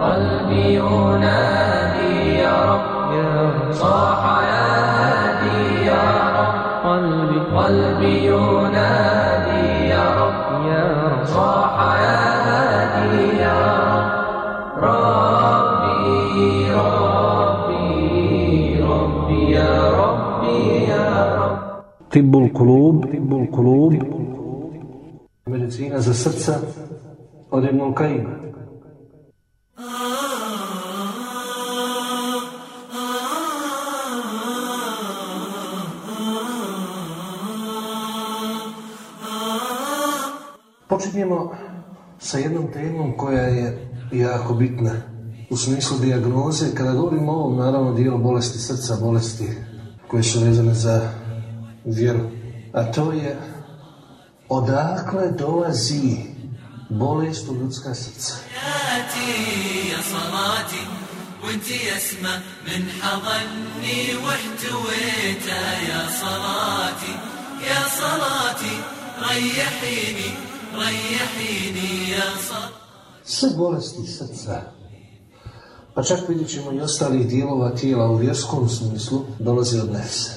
قلبي ينادي يا رب يا رب صاح يا هادي يا رب. قلبي قلبي ينادي يا رب يا رب. صاح يا هادي يا رب. ربي ربي ربي يا ربي يا رب. طب القلوب طب القلوب. Medicina za srca od Ibn Počinjemo sa jednom temom koja je jako bitna u smislu dijagnoze. Kada govorimo o ovom, naravno, dijelu bolesti srca, bolesti koje su vezane za vjeru. A to je odakle dolazi bolest u ljudska srca. حياتي يا صلاتي وانت يسمى من حضني واحتويته يا صلاتي يا صلاتي ريحيني ريحيني يا صبر Pa čak vidjet ćemo i ostalih dijelova tijela u vjerskom smislu dolazi od nefse.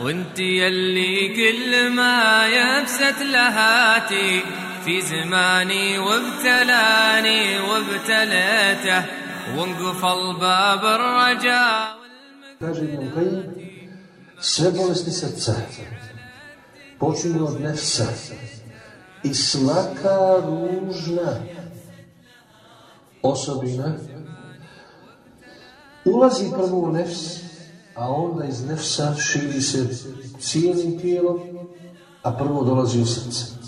وانت يلي كل ما يبست لهاتي في زماني وابتلاني وابتليته وانقفل باب الرجاء والمكتب سبب لسني سبسه بوشني ودنفسه i svaka ružna osobina ulazi prvo u nefs, a onda iz nefsa širi se cijelim tijelom, a prvo dolazi u srce.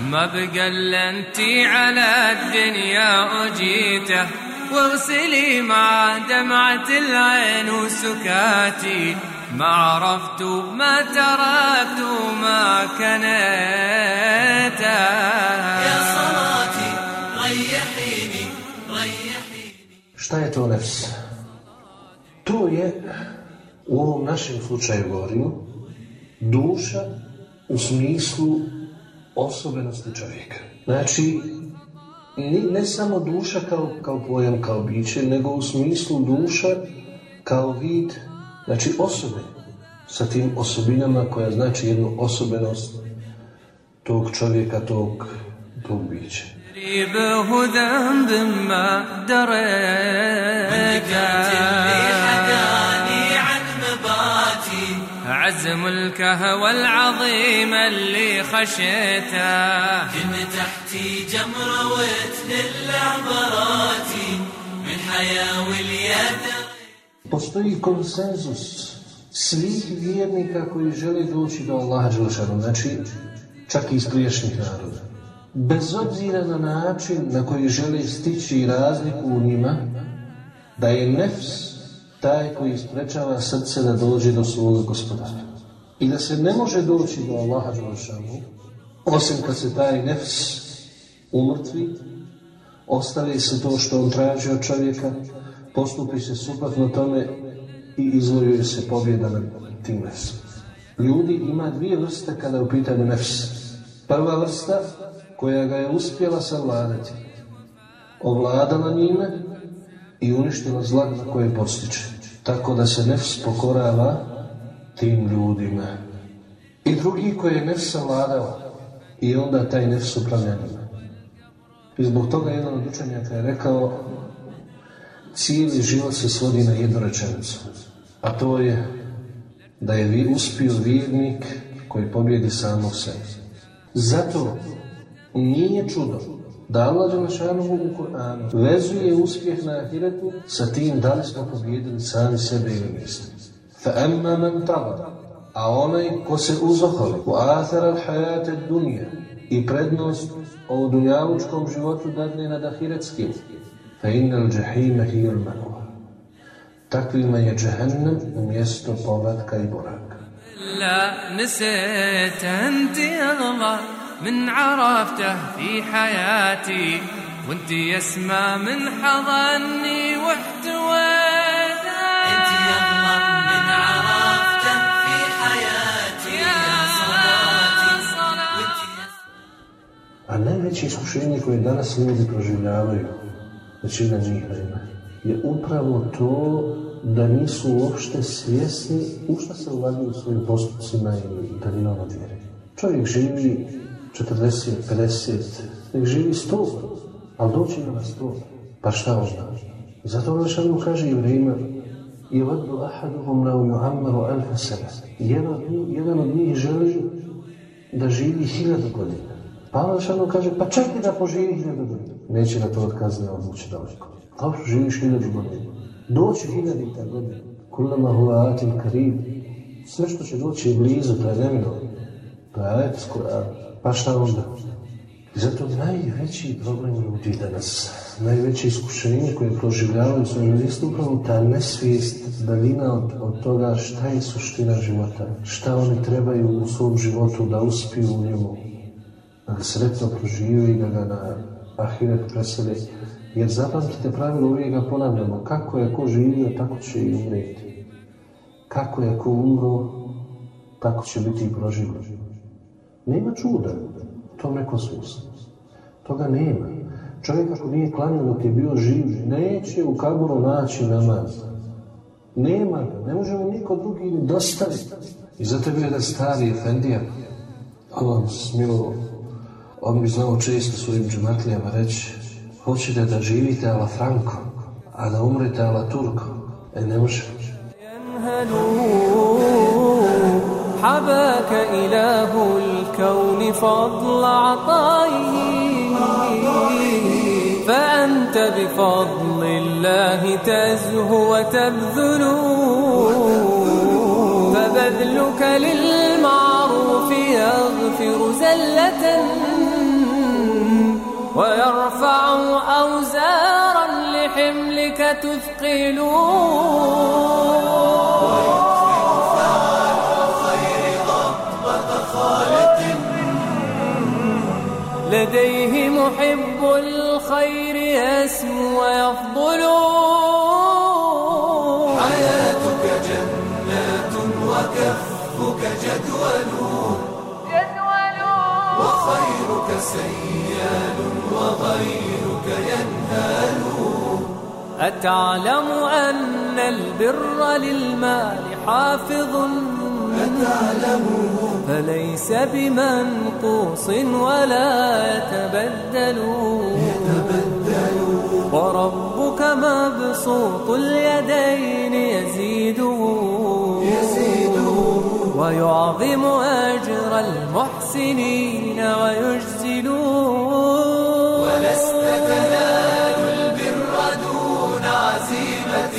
ما بقى الا انتي على الدنيا اجيته واغسلي مع دمعة العين وسكاتي ما عرفت ما تركت ما كنيته يا صلاتي ريحيني ريحيني Šta je to nefs? To je, u ovom našem slučaju govorimo, duša u smislu osobenosti čovjeka. Znači, ni, ne samo duša kao, kao pojam, kao biće, nego u smislu duša kao vid, znači osobe, sa tim osobinama koja znači jednu osobenost tog čovjeka, tog, tog bića. به ذنب ما دريت اللي حكاني عن مباتي عزم الكهوى العظيم اللي خشيته كنت تحتي جمرة وتهل عبراتي من حياة واليد Postoji konsenzus svih vjernika koji žele doći do Allaha Đelešanu, znači čak i iz priješnjih naroda. Bez obzira na način na koji žele stići razliku u njima, da je nefs taj koji sprečava srce da dođe do svoga gospodara. I da se ne može doći do Allaha Đelešanu, osim kad se taj nefs umrtvi, ostavi se to što on traži od čovjeka, postupi se suprotno tome i izvojuje se pobjeda nad tim nefsom. Ljudi ima dvije vrste kada je u pitanju nefs. Prva vrsta koja ga je uspjela savladati, ovladala njime i uništila zla na koje postiče. Tako da se nefs pokorava tim ljudima. I drugi koji je nefs savladao i onda taj nefs upravlja njima. I zbog toga jedan od učenjaka je rekao cijeli život se svodi na jednu rečenicu. A to je da je vi uspio vjernik koji pobjedi samog sebe. Zato nije čudo da Allah Đelešanovu u Kur'anu vezuje uspjeh na ahiretu sa tim da li smo pobjedili sami sebe ili emma man taga, a onaj ko se uzoholi u athar al hajate dunija i prednost o dunjavučkom životu dadne nad ahiretskim, فإن الجحيم هي المأوى. تقلم يا جهنم ميست طوبات كاي بوراك لا نسيت أنت أغلى من عرفته في حياتي وأنت يسمى من حضني واحتويت أنت من عرفته في حياتي يا صلاتي. A najveće iskušenje koje danas ljudi proživljavaju većina njih naime, je upravo to da nisu uopšte svjesni u šta se ulaguju svojim postupcima i daljinom od vjere. Čovjek živi 40, 50, nek živi 100, ali doći na 100. Pa šta on zna? Zato ono što kaže jevrejima, i vadu ahaduhum lau juhammaru alfa sebe. Jedan, od njih- želi da živi hiljadu godina. Pa ono što kaže, pa i da poživi hiljadu godina. Neće na to od kazne odvući daleko. Dobro, živiš hiljadu godina. Doći hiljadita godina. Kullama huwa atin karib. Sve što će doći je blizu, to je neminovno. To je ajet. Pa šta onda? I zato najveći problem ljudi danas, najveće iskušenje koje proživljavaju svoj ljudi, upravo ta nesvijest, daljina od, od toga šta je suština života, šta oni trebaju u svom životu da uspiju u njemu, da ga sretno prožive i da ga na ahiret preseli. Jer zapamtite pravilo, uvijek ga ponavljamo, kako je ko živio, tako će i umreti. Kako je ko umro, tako će biti i proživljen. Nema čuda u tom nekom smislu. Toga nema. Čovjek ako nije klanjao dok je bio živ, neće u kaburu naći namaz. Nema ga, ne može mu niko drugi dostaviti. I zato je bio jedan stari efendija, Allah mu smilo, on bi znao često svojim džematlijama reći, hoćete da živite ala Franko, a da umrete ala Turko. E, ne može. حباك إله الكون فضل عطائه فأنت بفضل الله تزهو وتبذل فبذلك للمعروف يغفر زلة ويرفع أوزارا لحملك تثقل لديه محب الخير يسمو ويفضل. حياتك جنات وكفك جدول. وخيرك سيال وغيرك ينهال. أتعلم أن البر للمال حافظ. أتعلم. فليس بمنقوص ولا يتبدل. وربك مبسوط اليدين يزيده. ويعظم أجر المحسنين ويجزل ولست تنال البر دون عزيمة.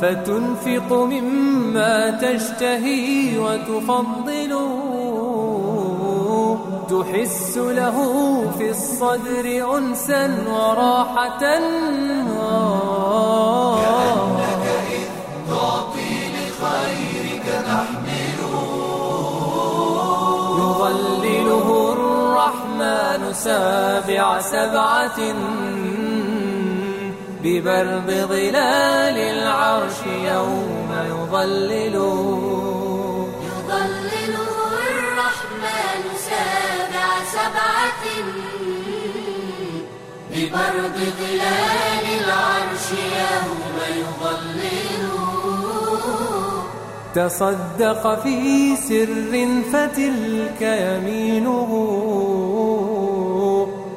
فتنفق مما تشتهي وتفضل. تحس له في الصدر أنسا وراحة. سابع سبعة ببرد ظلال العرش يوم يظلله يظلله الرحمن سابع سبعة ببرد ظلال العرش يوم يظلله تصدق في سر فتلك يمينه.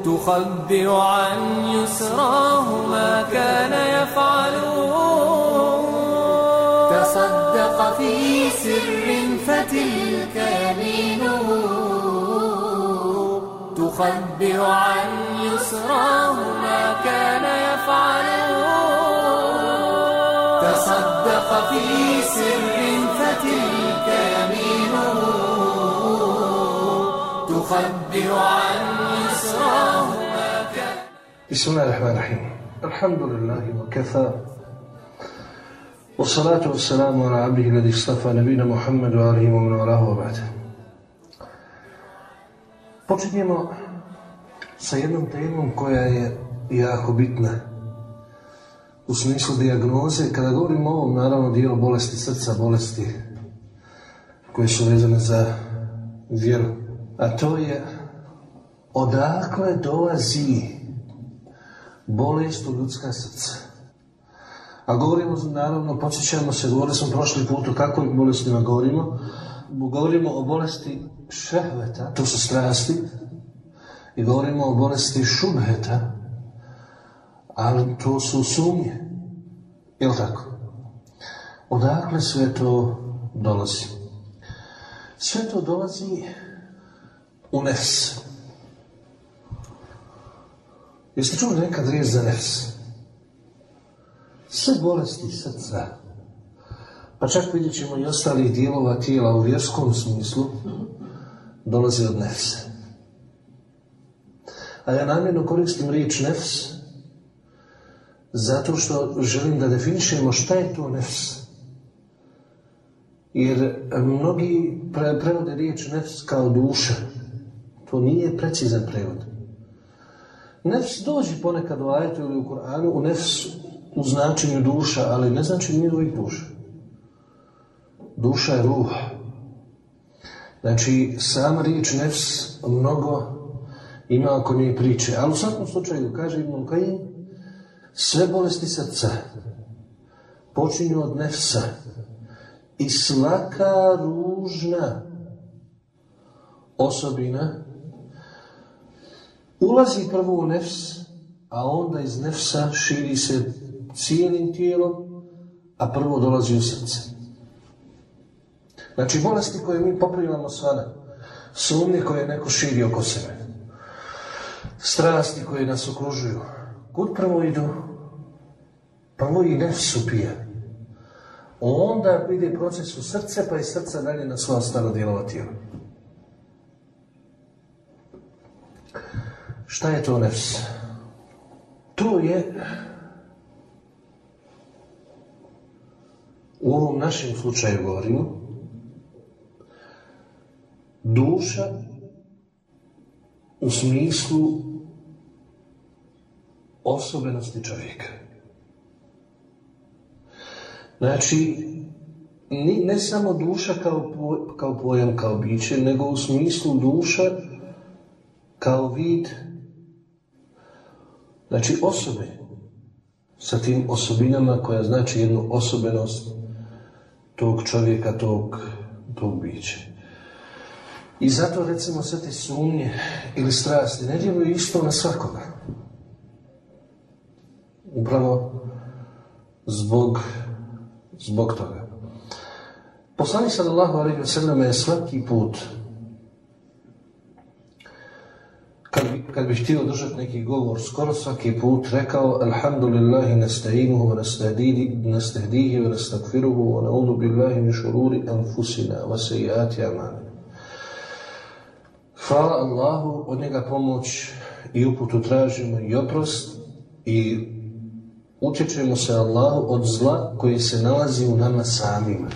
تخبئ عن يسراه ما كان يفعل تصدق في سر فتلك يمينه. تخبئ عن يسراه ما كان يفعل تصدق في سر فتلك يمينه. تخبئ عن بسم الله الرحمن الرحيم الحمد لله وكفى والصلاة والسلام على عبده الذي اصطفى نبينا محمد وآله ومن والاه وبعد Počinjemo sa jednom temom koja je jako bitna u smislu dijagnoze. Kada govorimo o ovom, naravno, dijelu bolesti srca, bolesti koje su vezane za vjeru. A to je odakle dolazi bolest u ljudska srca. A govorimo, naravno, podsjećamo se, govorili smo prošli put o kakvim bolestima govorimo. Govorimo o bolesti šehveta, to su strasti, i govorimo o bolesti šubheta, ali to su sumnje. Jel tako? Odakle sve to dolazi? Sve to dolazi u nefs. Jeste čuli nekad riječ za nefs? Sve bolesti srca, pa čak vidjet ćemo i ostalih dijelova tijela u vjerskom smislu, dolazi od nefsa. A ja namjerno koristim riječ nefs, zato što želim da definišemo šta je to nefs. Jer mnogi prevode riječ nefs kao duša. To nije precizan prevod. Nefs dođi ponekad u ajetu ili u Koranu, u nefs u značenju duša, ali ne znači nije uvijek duša. Duša je ruh. Znači, sama riječ nefs mnogo ima oko nje priče. Ali u svakom slučaju, kaže Ibn Kajim, sve bolesti srca počinju od nefsa i svaka ružna osobina ulazi prvo u nefs, a onda iz nefsa širi se cijelim tijelom, a prvo dolazi u srce. Znači, bolesti koje mi poprivamo sada, sumnje koje neko širi oko sebe, strasti koje nas okružuju, kud prvo idu? Prvo i nefs upije. Onda ide proces u srce, pa i srca dalje na sva ostalo dijelova tijela. Šta je to nefs? To je u ovom našem slučaju govorimo duša u smislu osobenosti čovjeka. Znači, ne samo duša kao, kao pojam, kao biće, nego u smislu duša kao vid znači osobe sa tim osobinama koja znači jednu osobenost tog čovjeka, tog, tog. I zato recimo sve te sumnje ili strasti ne djeluju isto na svakoga. Upravo zbog, zbog toga. Poslanik sallallahu alaihi wa sallam je svaki put kad kad bi htio držati neki govor skoro svaki put rekao Alhamdulillahi nasta'inuhu wa nastahdihi wa nastakfiruhu wa na'udhu billahi min šururi anfusina wa sejati amalina. Hvala Allahu, od njega pomoć i uputu tražimo i oprost i utječemo se Allahu od zla koji se nalazi u nama samima.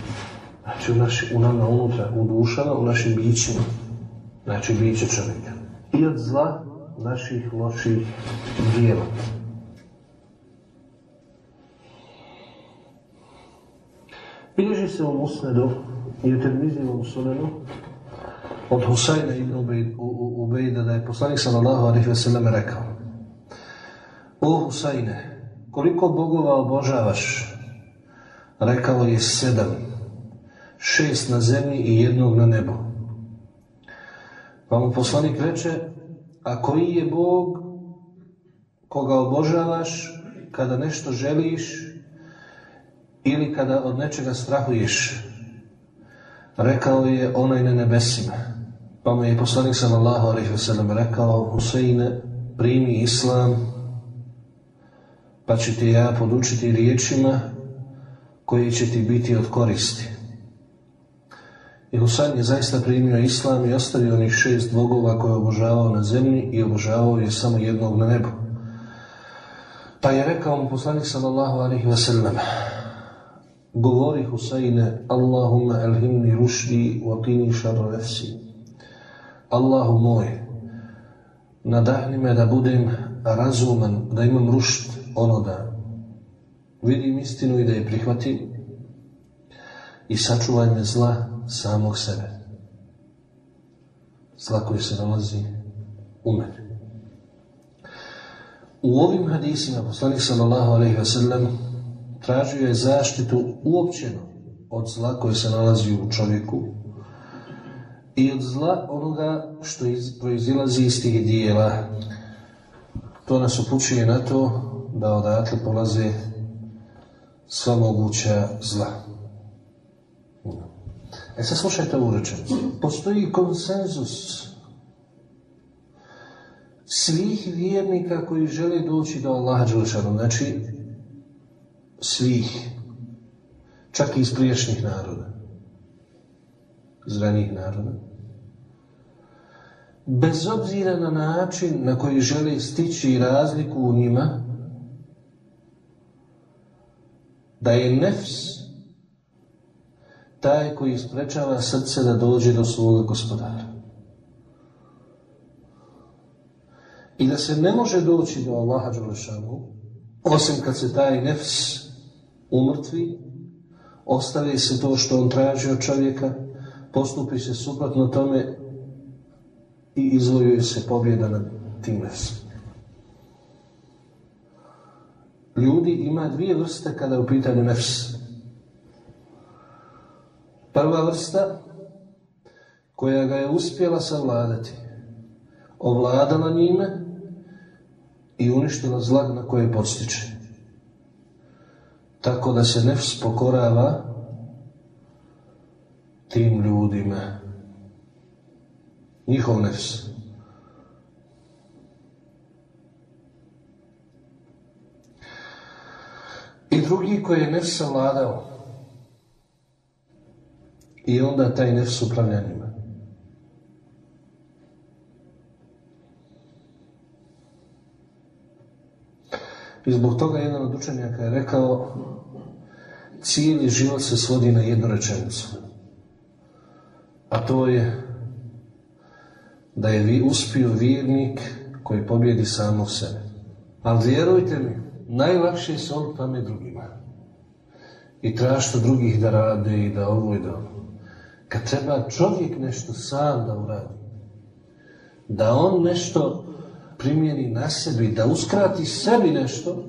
Znači u, naši, u nama unutra, u dušama, u našim bićima. Znači biće čovjeka i od zla naših loših dijela. Bilježi se u Musnedu i u Termizijevom sunenu od Husajna ibn Ubejda da je poslanik sallallahu alaihi ve rekao O Husajne, koliko bogova obožavaš? Rekao je sedam, šest na zemlji i jednog na nebu. Pa mu poslanik reče, a koji je Bog koga obožavaš kada nešto želiš ili kada od nečega strahuješ? Rekao je onaj na nebesima. Pa mu je poslanik sallallahu alaihi wasallam rekao, Huseine, primi islam, pa ću ti ja podučiti riječima koji će ti biti od koristi. I Husayn je zaista primio islam i ostavio onih šest bogova koje je obožavao na zemlji i obožavao je samo jednog na nebu. Pa je rekao mu poslanik sallallahu alaihi wa sallam Govori Husajne Allahumma elhimni rušdi wa qini šarro nefsi Allahu moj nadahni me da budem razuman, da imam rušt, ono da vidim istinu i da je prihvatim i sačuvaj me zla samog sebe. Zla koji se nalazi u mene. U ovim hadisima poslanik sallallahu alejhi ve sellem tražio je zaštitu uopćeno od zla koje se nalazi u čovjeku i od zla onoga što iz, proizilazi iz tih dijela. To nas upućuje na to da odatle polaze sva moguća zla. E sad slušajte ovu rečenicu. Postoji konsenzus svih vjernika koji žele doći do Allaha Đelešanu. Znači, svih. Čak i iz priješnjih naroda. Iz ranijih naroda. Bez obzira na način na koji žele stići razliku u njima, da je nefs taj koji sprečava srce da dođe do svoga gospodara. I da se ne može doći do Allaha Đelešanu, osim kad se taj nefs umrtvi, ostavi se to što on traži od čovjeka, postupi se suprotno tome i izvojuje se pobjeda nad tim nefsom. Ljudi ima dvije vrste kada je u pitanju nefs. Prva vrsta koja ga je uspjela savladati, ovladala njime i uništila zlag na koje postiče. Tako da se nefs pokorava tim ljudima. Njihov nefs. I drugi koji je nefs savladao. I onda taj nefs upravlja njima. I zbog toga jedan od učenjaka je rekao cijeli život se svodi na jednu rečenicu. A to je da je vi uspio vjernik koji pobjedi samo sebe. Ali vjerujte mi, najlakše je se on drugima. I tražiti drugih da rade i da ovo i da ovo. Kad treba čovjek nešto sam da uradi, da on nešto primjeni na sebi, da uskrati sebi nešto,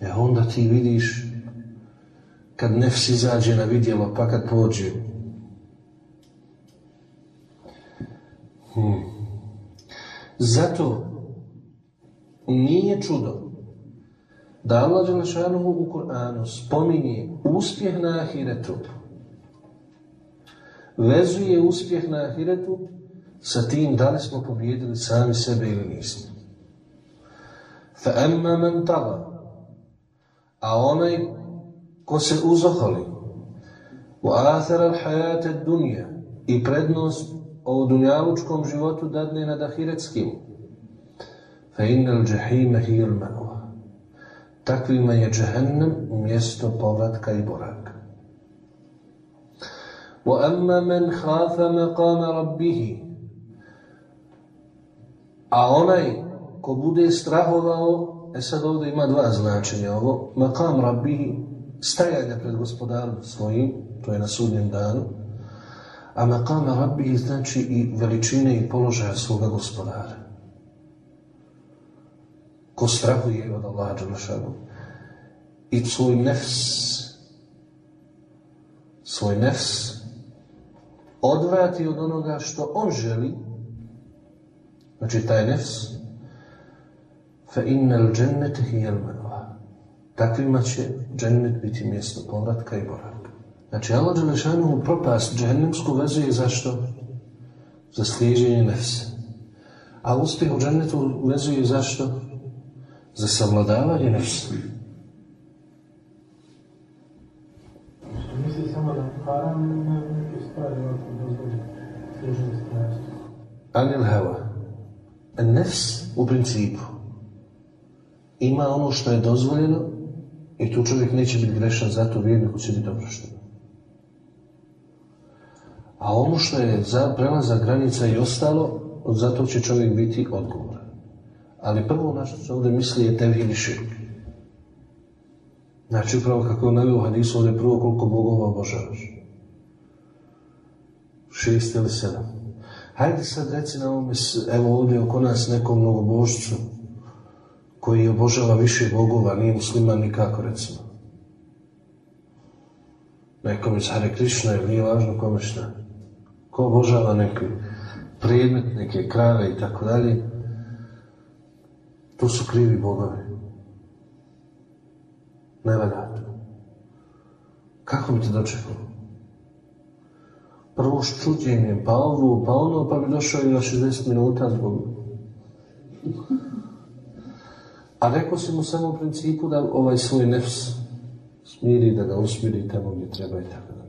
e onda ti vidiš kad nefs izađe na vidjelo, pa kad pođe. Hmm. Zato nije čudo da Allah Đelešanuhu u Kur'anu spominje uspjeh na ahiretu, vezuje uspjeh na ahiretu sa tim da li smo pobjedili sami sebe ili nismo. Fa emma men tada, a onaj ko se uzoholi u athara al dunja i prednost o dunjalučkom životu dadne nad ahiretskim, fa innal džahime hijel ma'wa. Takvima je džehennem mjesto povratka i boraka. وأما من خاف مقام ربه a onaj ko bude strahovao, e sad ovdje ima dva značenja ovo, makam rabbi, stajanja pred gospodarom svojim, to je na sudnjem danu, a makam rabbi znači i veličine i položaja svoga gospodara. Ko strahuje od Allaha Đelešanu i svoj nefs, svoj nefs odvrati od onoga što on želi, znači taj nefs, fa innal džennete hijel. Takvima će džennet biti mjesto povratka i boravka. Znači Allah Đelešanu propast džennemsku vezuje zašto? Za slijeđenje nefse. A uspjeh u džennetu vezuje zašto? Za savladavanje nefse. Misli samo na haram, neke stvari Anil heva. Nefs u principu ima ono što je dozvoljeno i tu čovjek neće biti grešan, zato vjerniku će biti oprošteno. A ono što je za prelazak granica i ostalo, zato će čovjek biti odgovoran. Ali prvo na što se ovdje misli je tevhid i širk. Znači upravo kako je navio hadisu ovdje prvo koliko bogova obožavaš. Šest ili sedam. Hajde sad reci na ovome, evo ovdje oko nas nekom mnogobožcu, koji obožava više bogova, nije musliman nikako recimo. Nekom iz Hare Krishna ili nije važno kome šta. Ko obožava neki predmet, neke krave i tako dalje, to su krivi bogovi. Ne valja. Kako bi te dočekalo? Prvo s pa ovo, pa ono, pa bi došao i na 60 minuta zbog... A rekao si mu samo u principu da ovaj svoj nefs smiri, da ga usmiri tamo gdje treba i tako da.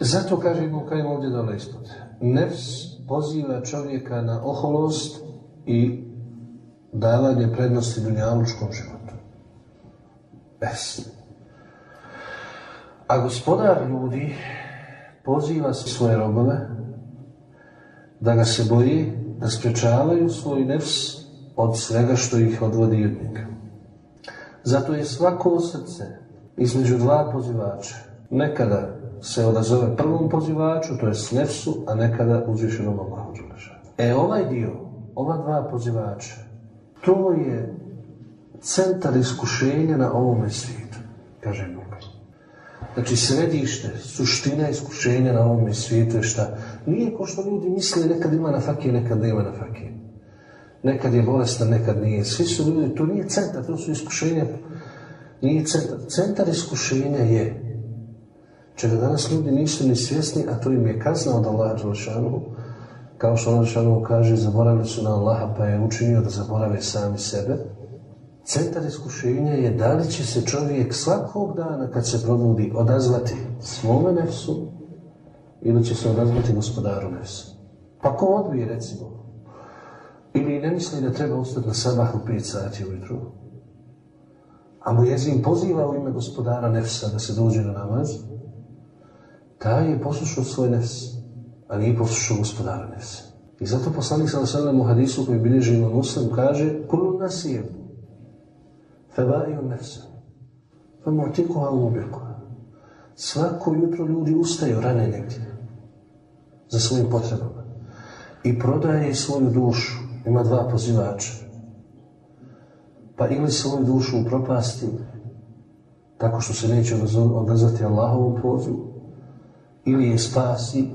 Zato kaže Ibn Kajim ovdje dole ispod. Nefs poziva čovjeka na oholost i davanje prednosti dunjalučkom životu. Es. A gospodar ljudi poziva svoje robove da ga se boji, da sprečavaju svoj nefs od svega što ih odvodi od njega. Zato je svako srce između dva pozivača. Nekada se odazove prvom pozivaču, to je nefsu, a nekada uzvišenom Allahu E ovaj dio, ova dva pozivača, to je centar iskušenja na ovome svijetu, kaže. Znači središte, suština iskušenja na ovome svijetu je šta? Nije ko što ljudi misle nekad ima na fakije, nekad nema na fakije. Nekad je bolestan, nekad nije. Svi su ljudi, to nije centar, to su iskušenja. Nije centar. Centar iskušenja je čega danas ljudi nisu ni svjesni, a to im je kazna od Allaha Đelešanu, kao što Allah kaže, zaboravili su na Allaha, pa je učinio da zaborave sami sebe. Centar iskušenja je da li će se čovjek svakog dana kad se probudi odazvati svome nefsu ili će se odazvati gospodaru nefsu. Pa ko odbije recimo ili ne misli da treba ustati na sabah u 5 sati ujutru, a mu jezim poziva u ime gospodara nefsa da se dođe na namaz, taj je poslušao svoj nefs, a nije poslušao gospodara nefsa. I zato poslanik sa u hadisu koji bilježi ima muslim kaže Kulu nasijem, Febaju nefsa. Femu'tikuha ubirkuha. Svako jutro ljudi ustaju rane negdje. Za svojim potrebama. I prodaje svoju dušu. Ima dva pozivača. Pa ili svoju dušu u propasti, tako što se neće odazvati Allahovom pozivu, ili je spasi,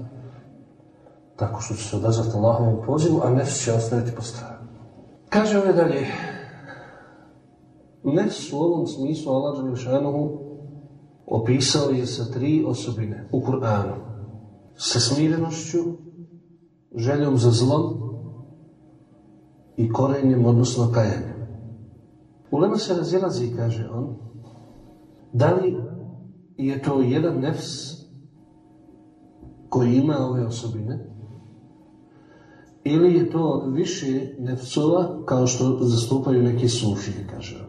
tako što će se odazvati Allahovom pozivu, a nefs će ostaviti po stranu. Kaže ovdje dalje, Nefs u ovom smislu Allah opisao je sa tri osobine u Kur'anu. Sa smirenošću, željom za zlom i korenjem, odnosno kajanjem. Ulema se razilazi, kaže on, da li je to jedan nefs koji ima ove osobine, ili je to više nefsova kao što zastupaju neki sufije, kaže.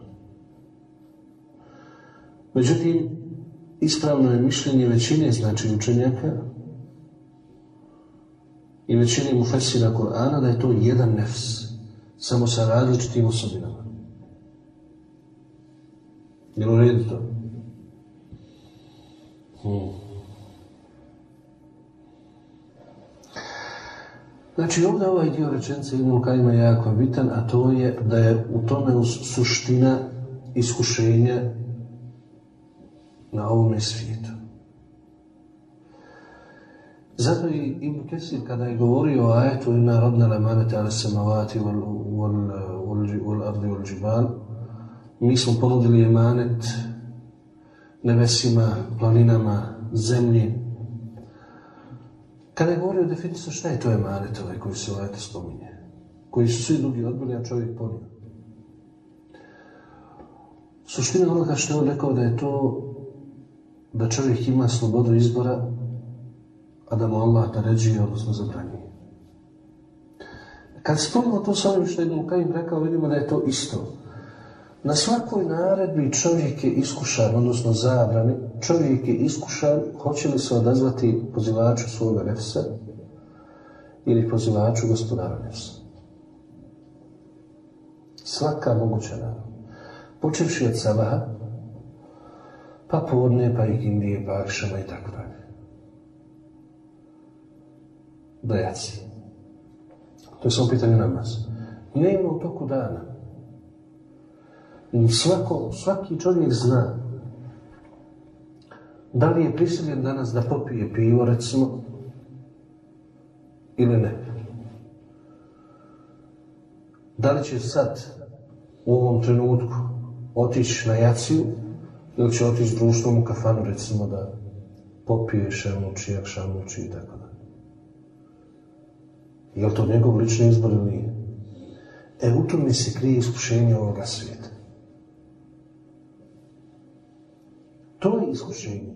Međutim, ispravno je mišljenje većine znači učenjaka i većine mufesira Korana da je to jedan nefs, samo sa različitim osobinama. Je u redu to? Hmm. Znači ovdje ovaj dio rečenice Ibn Kajima je jako bitan, a to je da je u tome suština iskušenja na ovome svijetu. Zato i Ibn Kesir kada je govorio o ajetu inna radna lamanete ala samavati wal ardi wal džibal mi smo ponudili emanet nebesima, planinama, zemlji. Kada je govorio definiciju šta je to emanet ovaj koji se ovaj spominje? Koji su svi drugi odbili, a čovjek ponio. Suština onoga što je on rekao da je to da čovjek ima slobodu izbora, a da mu Allah naređuje, odnosno zabranjuje. Kad spomnimo to sa ovim što je Ibn rekao, vidimo da je to isto. Na svakoj naredbi čovjek je iskušan, odnosno zabrani, čovjek je iskušan, hoće li se odazvati pozivaču svoga nefsa ili pozivaču gospodara nefsa. Svaka moguća naredba. Počevši od sabaha, pa podne, pa i Indije, pa akšama i tako dalje. Dojaci. To je samo pitanje namaz. Ne ima u toku dana. Svako, svaki čovjek zna da li je prisiljen danas da popije pivo, recimo, ili ne. Da li će sad, u ovom trenutku, otići na jaciju, ili će otići društvom u kafanu, recimo, da popije šemuči, šamuči i tako da. Je li to njegov lični izbor ili nije? E, u tome se krije iskušenje ovoga svijeta. To je iskušenje.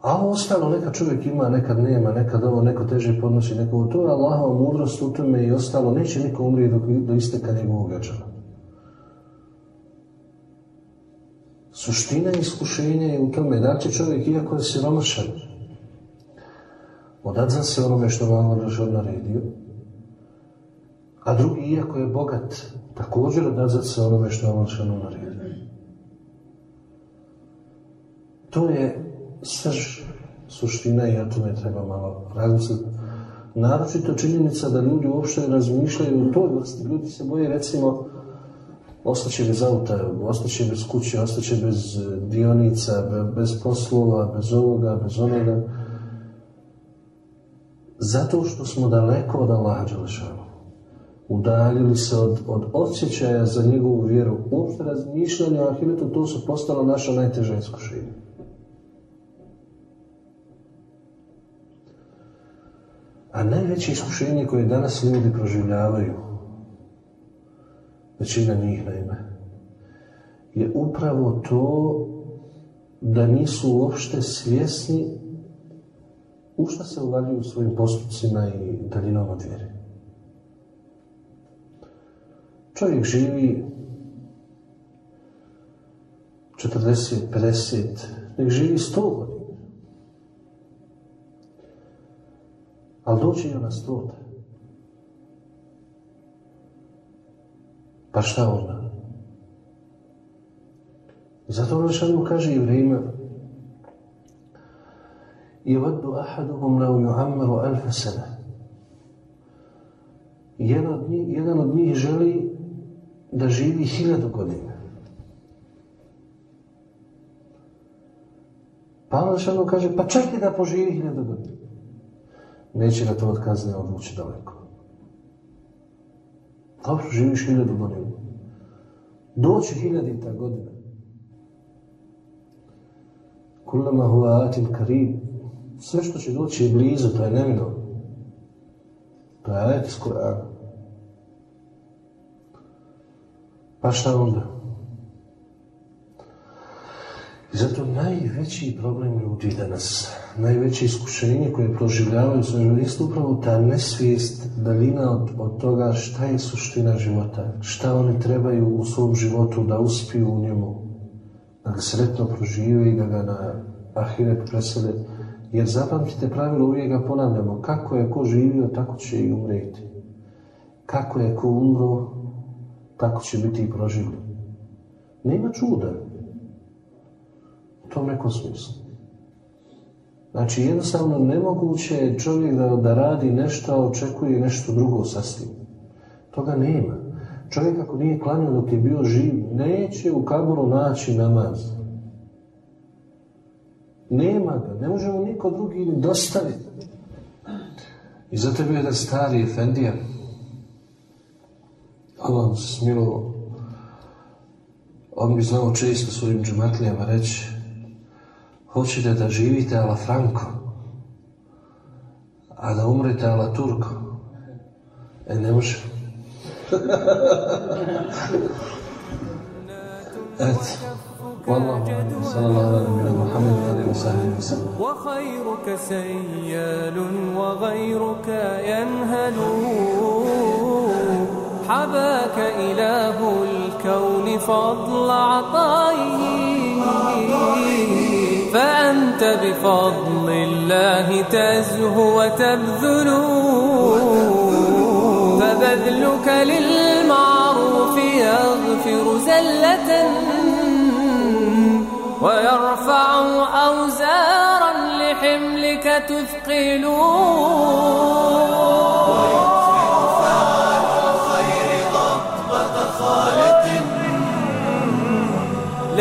A ovo ostalo nekad čovjek ima, nekad nema, nekad ovo neko teže podnosi, neko to je Allahova mudrost u tome i ostalo. Neće niko umrije do, do isteka njegovog večera. Suština iskušenja je u tome da će čovjek, iako je siromašan, odadzan se onome što vam Allah naredio, a drugi, iako je bogat, također odadzat se onome što vam Allah naredio. To je srž suština i o tome treba malo razmisliti. Naročito činjenica da ljudi uopšte razmišljaju o toj vrsti. Ljudi se boje, recimo, ostaće bez auta, ostaće bez kuće, ostaće bez e, dionica, bez poslova, bez ovoga, bez onoga. Zato što smo daleko od Allaha. Udaljili se od, od osjećaja za njegovu vjeru. Uopšte razmišljanje o ahiretu, to su postalo naša najteža iskušenja. A najveće iskušenje koje danas ljudi proživljavaju, većina njih naime, je upravo to da nisu uopšte svjesni u šta se uvaljuju svojim postupcima i daljinom od vjere. Čovjek živi 40, 50, nek živi 100 godina. Ali doći je na stota. Pa šta onda? Zato ono šanu kaže jevrejima Jevaddu ahaduhum lau juhammeru alfa sene. Jedan od, njih, jedan od njih želi da živi hiljadu godina. Pa ono Allah šanu kaže, pa čekaj da poživi hiljadu godina. Neće ga to od kazne odvući daleko. Dobro, živiš hiljadu godina. Doći hiljadita godina. Kullama huwa atin. Sve što će doći je blizu, to je nemino. To je ajet iz Kur'ana. Pa šta onda? I zato najveći problem ljudi danas, najveće iskušenje koje proživljavaju svoj život, jeste upravo ta nesvijest, dalina od, od toga šta je suština života, šta oni trebaju u svom životu da uspiju u njemu, da ga sretno prožive i da ga na ahiret presede. Jer zapamtite pravilo, uvijek ga ponavljamo, kako je ko živio, tako će i umreti. Kako je ko umro, tako će biti i proživljen. Nema čuda tom nekom smislu. Znači, jednostavno nemoguće je čovjek da, da radi nešto, a očekuje nešto drugo sasvim. Toga nema. Čovjek ako nije klanio dok je bio živ, neće u kaboru naći namaz. Nema ga, ne možemo niko drugi ni dostaviti. I zato je bio jedan stari Efendija, Allah se smilo, on bi znao često svojim džumatlijama reći, Hoćete da živite ala Franko, a da umrete ala Turko. E, ne može. Eto. وخيرك سيال وغيرك ينهل حباك إله الكون فضل عطائه فأنت بفضل الله تزهو وتبذل فبذلك للمعروف يغفر زلة. ويرفع أوزارا لحملك تثقل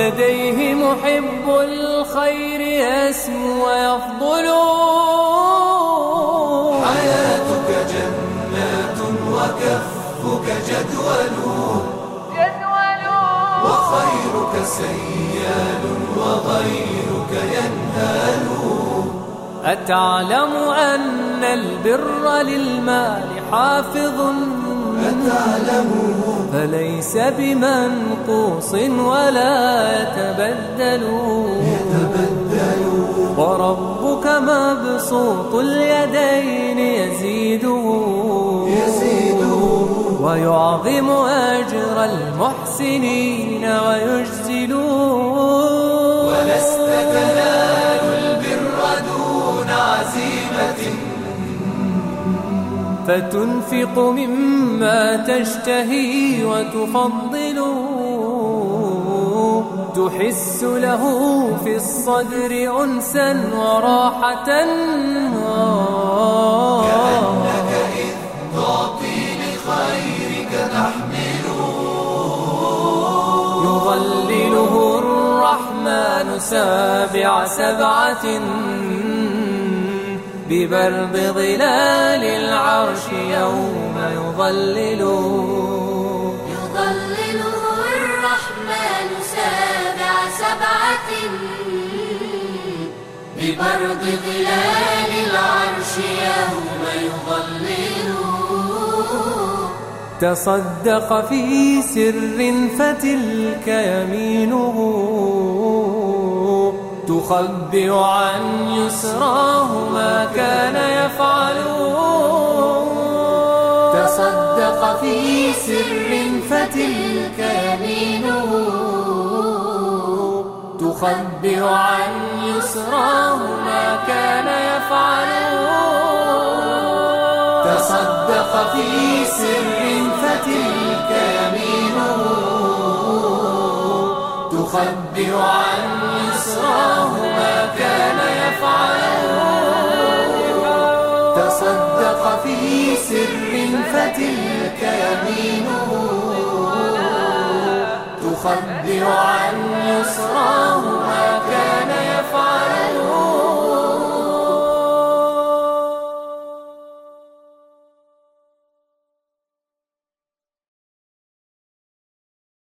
لديه محب الخير يسمو ويفضل حياتك جنات وكفك جدول. وخيرك سيال وغيرك ينهال. أتعلم أن البر للمال حافظ فليس بمنقوص ولا يتبدل. وربك مبسوط اليدين يزيده ويعظم أجر المحسنين ويجزل. ولست تنال البر دون عزيمة فتنفق مما تشتهي وتفضل تحس له في الصدر أنسا وراحة. كأنك إذ تعطي لخيرك تحمل يظلله الرحمن سابع سبعة ببرد ظلال العرش يوم يظلله يظلله الرحمن سابع سبعة. ببرد ظلال العرش يوم يظلله تصدق في سر فتلك يمينه. تخبئ عن يسراه ما كان يفعل تصدق في سر فتلك يمينه. تخبئ عن يسراه ما كان يفعل تصدق في سر فتلك يمينه. تخبئ عن أسراه ما كان يفعل تصدق في سر فتلك يمينه. تخبر عن يسراه ما كان يفعل